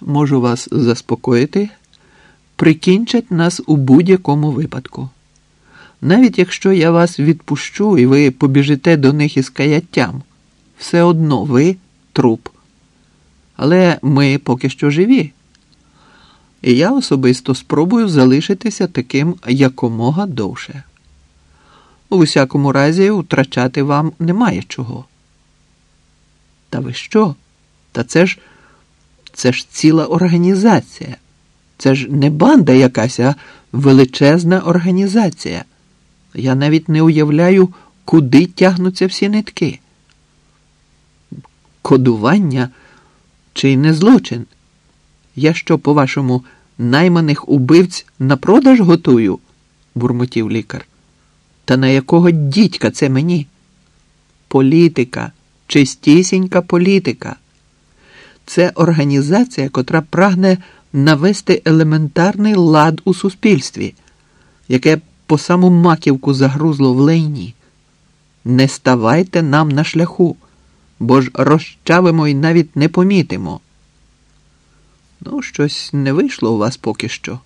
можу вас заспокоїти, прикінчать нас у будь-якому випадку. Навіть якщо я вас відпущу і ви побіжите до них із каяттям, все одно ви труп. Але ми поки що живі. І я особисто спробую залишитися таким якомога довше. У всякому разі, втрачати вам немає чого. Та ви що? Та це ж це ж ціла організація. Це ж не банда якась, а величезна організація. Я навіть не уявляю, куди тягнуться всі нитки. Кодування чи не злочин? Я що, по-вашому, найманих убивць на продаж готую? бурмотів лікар. Та на якого дідька це мені? Політика, чистісінька політика. Це організація, котра прагне навести елементарний лад у суспільстві, яке по саму маківку загрузло в лейні. Не ставайте нам на шляху, бо ж розчавимо і навіть не помітимо. Ну, щось не вийшло у вас поки що.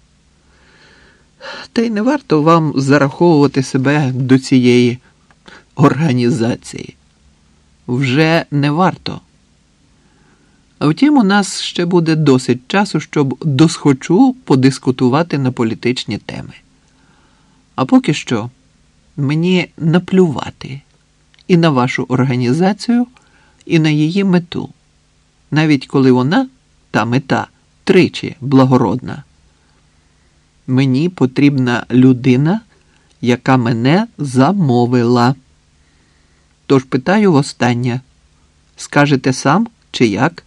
Та й не варто вам зараховувати себе до цієї організації. Вже не варто. Втім, у нас ще буде досить часу, щоб досхочу подискутувати на політичні теми. А поки що мені наплювати і на вашу організацію, і на її мету, навіть коли вона, та мета, тричі благородна. Мені потрібна людина, яка мене замовила. Тож питаю востаннє, скажете сам чи як?